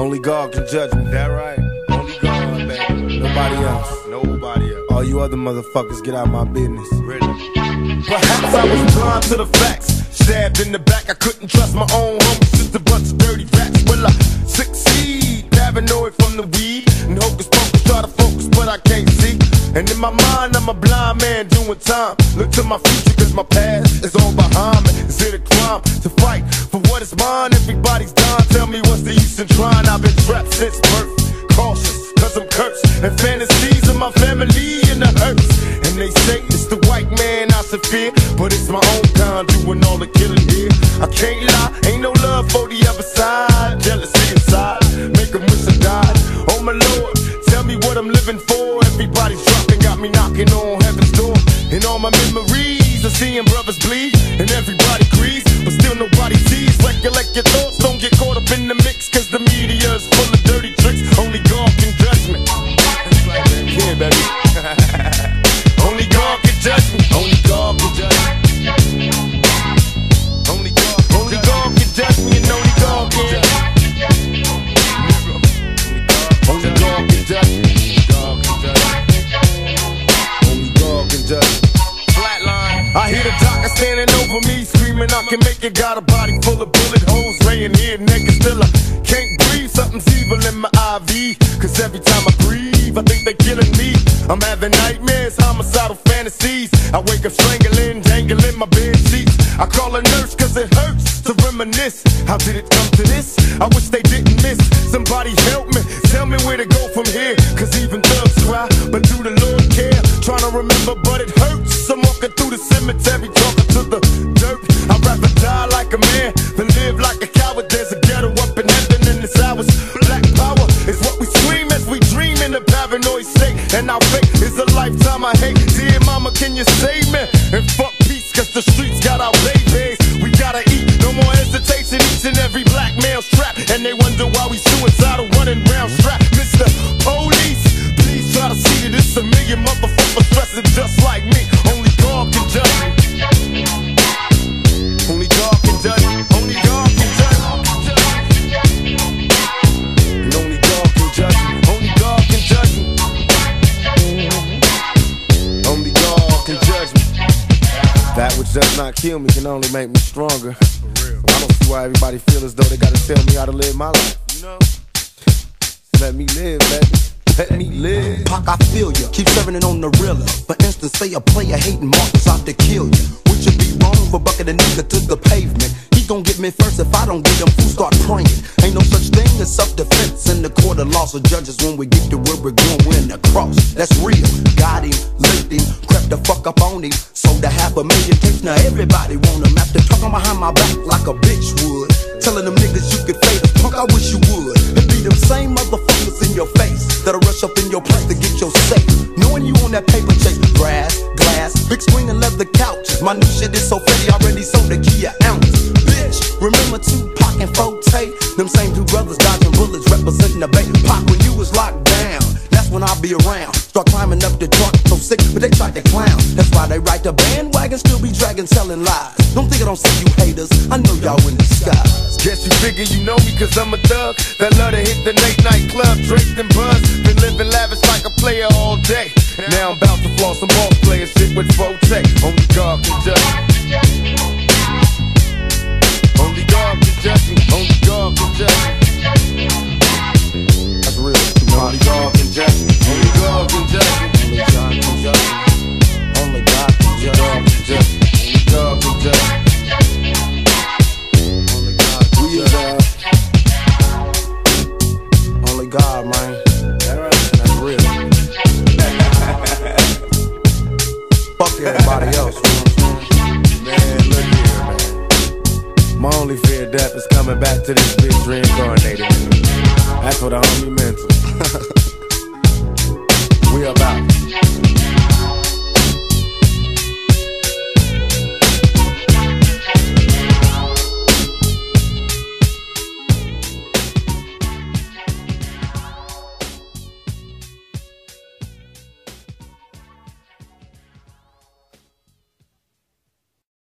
Only God can judge me. That right? Only God, baby. Nobody else. Nobody else. All you other motherfuckers get out my business. Really? Perhaps I was blind to the facts. Stabbed in the back, I couldn't trust my own homies. Just a bunch of dirty rats. Will I succeed? Paranoid from the weed. And hocus pocus, try to focus, but I can't see. And in my mind, I'm a blind man doing time. Look to my future, cause my past is all behind me. Is it a crime to fight for what is mine? Everybody's done. Tell me what's the use in trying? I've been trapped since birth. Cautious, cause I'm cursed. And fantasies of my family in the hurts. And they say it's the white man I should fear. But it's my own kind doing all the killing here. I can't lie, ain't no love for the other side. Memories of seeing brothers bleed. And everybody agrees, but still nobody sees. Recollect your thoughts, don't get caught up in the mix. Cause the media is full of dirty tricks. Only God can I can make it. Got a body full of bullet holes, laying here naked. Still, I can't breathe. Something's evil in my IV. Cause every time I breathe, I think they're killing me. I'm having nightmares, homicidal fantasies. I wake up strangling, dangling my bed sheets. I call a nurse cause it hurts to reminisce. How did it come to this? I wish they didn't miss. Somebody help me, tell me where to go from here. Cause even thugs cry, but do the Lord care? Trying to remember, but it hurts. I'm walking through the cemetery, talking to the does not kill me can only make me stronger. I don't see why everybody feel as though they gotta tell me how to live my life. You know? Let me live, baby. Let me live. Pac, I feel ya. Keep serving it on the realer. For instance, say a player hating Marcus out to kill ya. Would you be wrong for bucking a nigga to the pavement? Gon' get me first if I don't get them Fool start praying. Ain't no such thing as self-defense in the court of laws of judges. When we get to where we're going, we're in the cross. That's real. Got him, licked him, crept the fuck up on him. Sold a half a million tapes. Now everybody want him. After talking behind my back like a bitch would. Telling them niggas you could fade us. Punk, I wish you would. It be them same motherfuckers in your face that'll rush up in your place to get your safe. Knowing you on that paper chase, grass, glass, big screen and leather couch. My new shit is so representing the bay. Pac when you was locked down. That's when I'll be around. Start climbing up the truck, so sick, but they tried to clown. That's why they ride the bandwagon, still be dragging, selling lies. Don't think I don't see you haters. I know y'all in disguise. Guess you figure you know me cause I'm a thug That love to hit the late night club, draped and buzz Been living lavish like a player all day Now I'm about to floss some ball player shit with 4-Tay Only God can judge Only God can judge me My only fear of death is coming back to this bitch reincarnated. That's what I only meant to. we about.